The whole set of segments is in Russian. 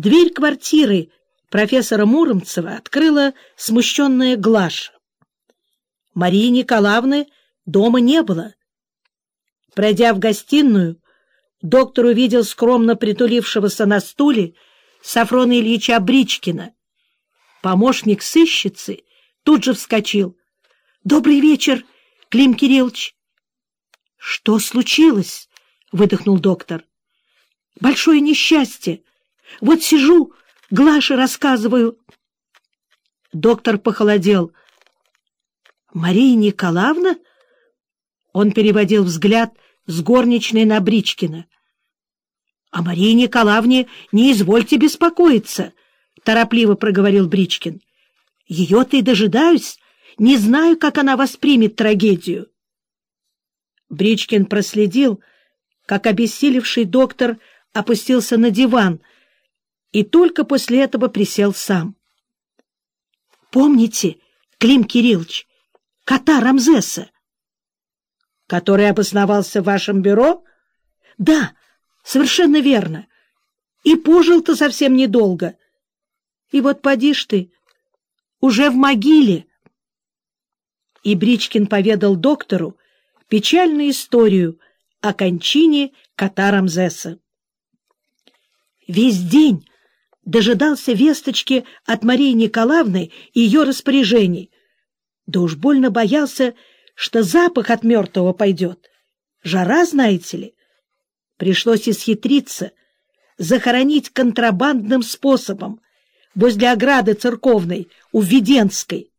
Дверь квартиры профессора Муромцева открыла смущенная Глаша. Марии Николаевны дома не было. Пройдя в гостиную, доктор увидел скромно притулившегося на стуле Сафрона Ильича Бричкина. Помощник сыщицы тут же вскочил. — Добрый вечер, Клим Кириллович. — Что случилось? — выдохнул доктор. — Большое несчастье. Вот сижу, Глаше рассказываю. Доктор похолодел. — Мария Николаевна? Он переводил взгляд с горничной на Бричкина. — О Марии Николаевне не извольте беспокоиться, — торопливо проговорил Бричкин. — Ее-то и дожидаюсь, не знаю, как она воспримет трагедию. Бричкин проследил, как обессилевший доктор опустился на диван и только после этого присел сам. — Помните, Клим Кириллович, кота Рамзеса? — Который обосновался в вашем бюро? — Да, совершенно верно. И пожил-то совсем недолго. И вот поди ж ты, уже в могиле. И Бричкин поведал доктору печальную историю о кончине кота Рамзеса. Весь день дожидался весточки от Марии Николаевны и ее распоряжений. Да уж больно боялся, что запах от мертвого пойдет. Жара, знаете ли. Пришлось исхитриться, захоронить контрабандным способом возле ограды церковной у Введенской.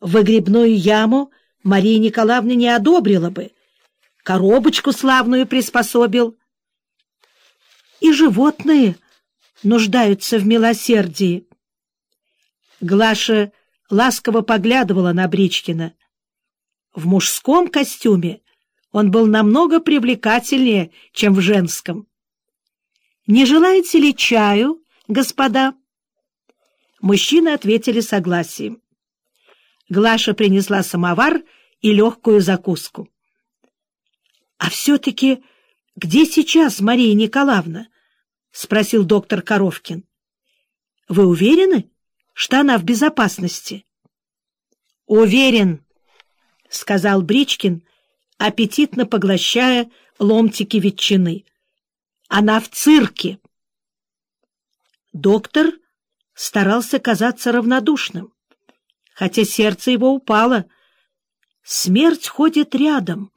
Выгребную яму Мария Николаевна не одобрила бы, коробочку славную приспособил. И животные нуждаются в милосердии. Глаша ласково поглядывала на Бричкина. В мужском костюме он был намного привлекательнее, чем в женском. «Не желаете ли чаю, господа?» Мужчины ответили согласием. Глаша принесла самовар и легкую закуску. — А все-таки где сейчас Мария Николаевна? — спросил доктор Коровкин. — Вы уверены, что она в безопасности? — Уверен, — сказал Бричкин, аппетитно поглощая ломтики ветчины. — Она в цирке. Доктор старался казаться равнодушным, хотя сердце его упало. Смерть ходит рядом.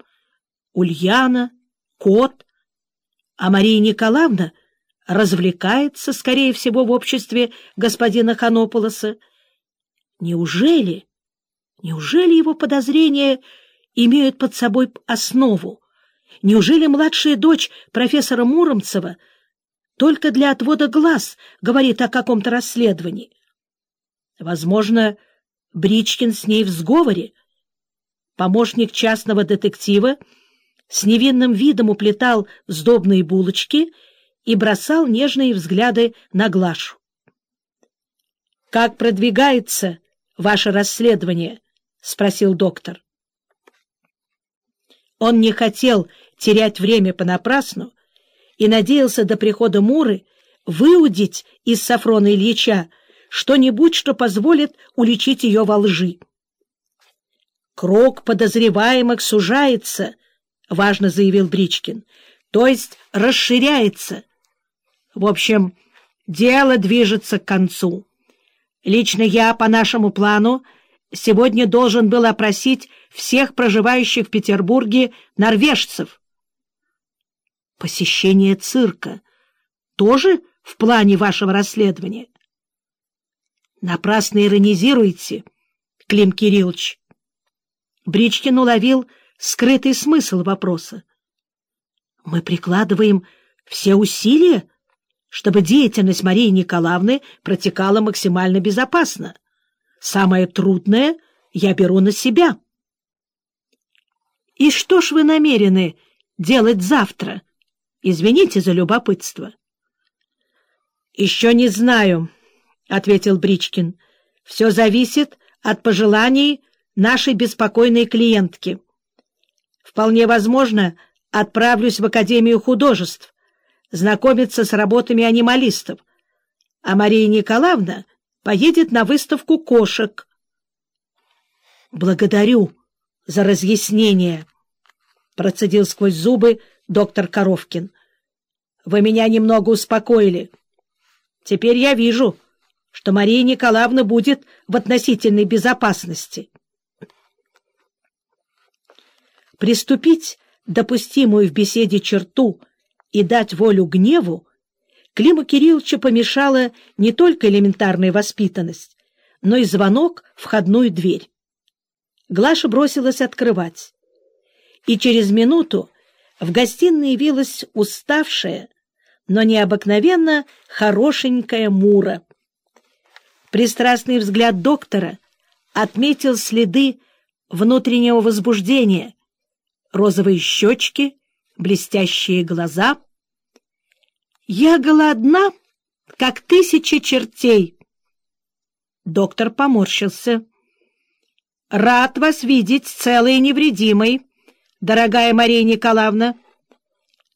Ульяна, кот, а Мария Николаевна развлекается, скорее всего, в обществе господина Ханополоса. Неужели, неужели его подозрения имеют под собой основу? Неужели младшая дочь профессора Муромцева только для отвода глаз говорит о каком-то расследовании? Возможно, Бричкин с ней в сговоре. Помощник частного детектива — с невинным видом уплетал сдобные булочки и бросал нежные взгляды на Глашу. — Как продвигается ваше расследование? — спросил доктор. Он не хотел терять время понапрасну и надеялся до прихода Муры выудить из Сафрона Ильича что-нибудь, что позволит уличить ее во лжи. Крок подозреваемых сужается —— важно заявил Бричкин. — То есть расширяется. В общем, дело движется к концу. Лично я, по нашему плану, сегодня должен был опросить всех проживающих в Петербурге норвежцев. Посещение цирка тоже в плане вашего расследования? Напрасно иронизируете, Клим Кириллович. Бричкин уловил скрытый смысл вопроса. Мы прикладываем все усилия, чтобы деятельность Марии Николаевны протекала максимально безопасно. Самое трудное я беру на себя. И что ж вы намерены делать завтра? Извините за любопытство. Еще не знаю, — ответил Бричкин. Все зависит от пожеланий нашей беспокойной клиентки. Вполне возможно, отправлюсь в Академию художеств, знакомиться с работами анималистов. а Мария Николаевна поедет на выставку кошек. — Благодарю за разъяснение, — процедил сквозь зубы доктор Коровкин. — Вы меня немного успокоили. Теперь я вижу, что Мария Николаевна будет в относительной безопасности. Приступить допустимую в беседе черту и дать волю гневу Климу Кирилловичу помешала не только элементарная воспитанность, но и звонок в входную дверь. Глаша бросилась открывать. И через минуту в гостиной явилась уставшая, но необыкновенно хорошенькая Мура. Пристрастный взгляд доктора отметил следы внутреннего возбуждения, розовые щечки, блестящие глаза. «Я голодна, как тысяча чертей!» Доктор поморщился. Рад вас видеть целой и невредимой, дорогая Мария Николаевна.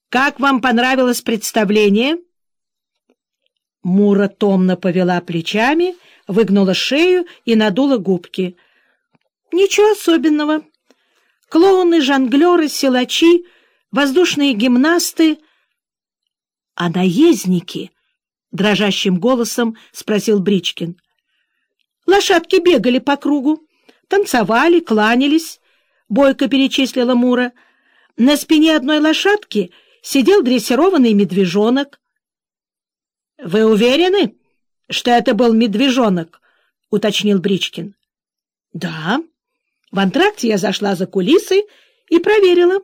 Как вам понравилось представление? Мура томно повела плечами, выгнула шею и надула губки. Ничего особенного. Клоуны, жонглеры, силачи, воздушные гимнасты. — А наездники? — дрожащим голосом спросил Бричкин. — Лошадки бегали по кругу танцевали, кланялись, — бойко перечислила Мура. На спине одной лошадки сидел дрессированный медвежонок. — Вы уверены, что это был медвежонок? — уточнил Бричкин. — Да. В антракте я зашла за кулисы и проверила.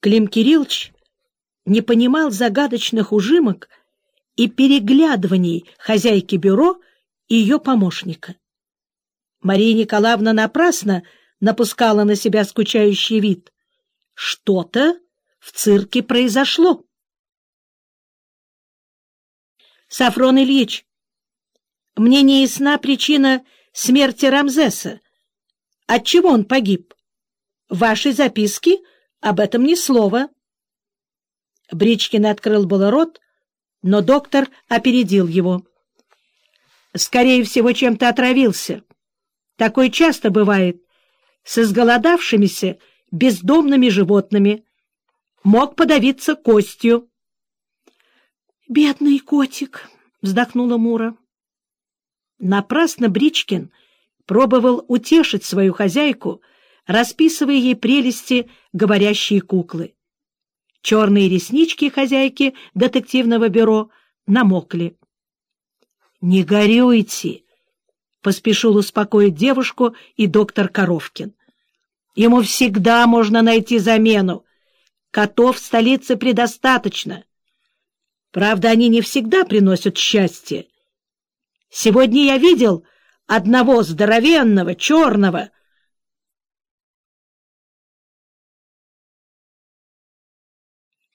Клим Кириллович не понимал загадочных ужимок и переглядываний хозяйки бюро и ее помощника. Мария Николаевна напрасно напускала на себя скучающий вид. Что-то в цирке произошло. Сафрон Ильич, мне не ясна причина смерти Рамзеса. Отчего он погиб? В вашей записке об этом ни слова. Бричкин открыл было рот, но доктор опередил его. Скорее всего, чем-то отравился. Такое часто бывает с изголодавшимися бездомными животными. Мог подавиться костью. — Бедный котик! — вздохнула Мура. Напрасно Бричкин пробовал утешить свою хозяйку, расписывая ей прелести говорящие куклы. Черные реснички хозяйки детективного бюро намокли. — Не горюйте! — поспешил успокоить девушку и доктор Коровкин. «Ему всегда можно найти замену. Котов в столице предостаточно. Правда, они не всегда приносят счастье. Сегодня я видел одного здоровенного, черного,